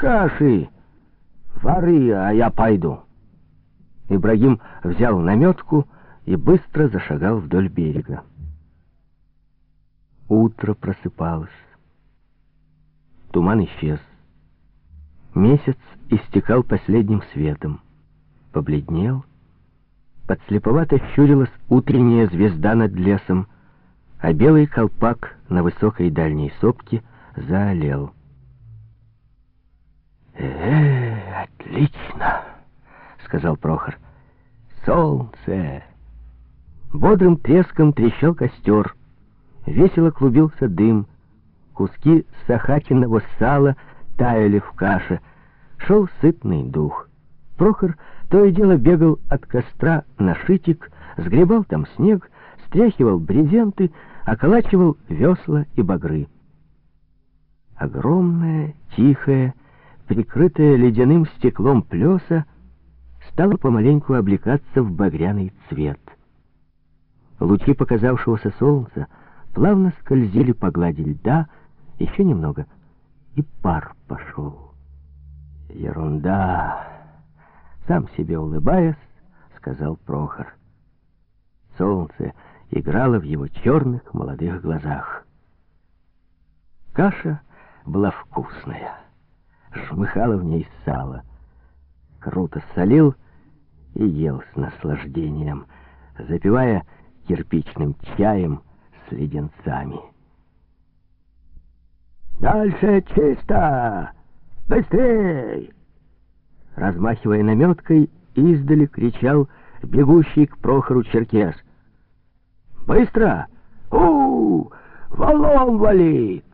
каши! Вары, а я пойду!» Ибрагим взял наметку и быстро зашагал вдоль берега. Утро просыпалось. Туман исчез. Месяц истекал последним светом. Побледнел. Подслеповато щурилась утренняя звезда над лесом, а белый колпак на высокой дальней сопке заолел. Отлично!» — сказал Прохор. «Солнце!» Бодрым треском трещал костер. Весело клубился дым. Куски сахаченного сала таяли в каше. Шел сытный дух. Прохор то и дело бегал от костра на шитик, сгребал там снег, стряхивал брезенты, околачивал весла и багры. Огромная, тихая, прикрытая ледяным стеклом плеса, стала помаленьку облекаться в багряный цвет. Лучи показавшегося солнца плавно скользили по глади льда, еще немного, и пар пошел. Ерунда! Сам себе улыбаясь, сказал Прохор. Солнце играло в его черных молодых глазах. Каша была вкусная, жмыхало в ней сало. Круто солил и ел с наслаждением, запивая кирпичным чаем с леденцами. «Дальше чисто! Быстрей!» Размахивая наметкой, издали кричал бегущий к Прохору черкес. «Быстро! у, -у, -у Валом валит!»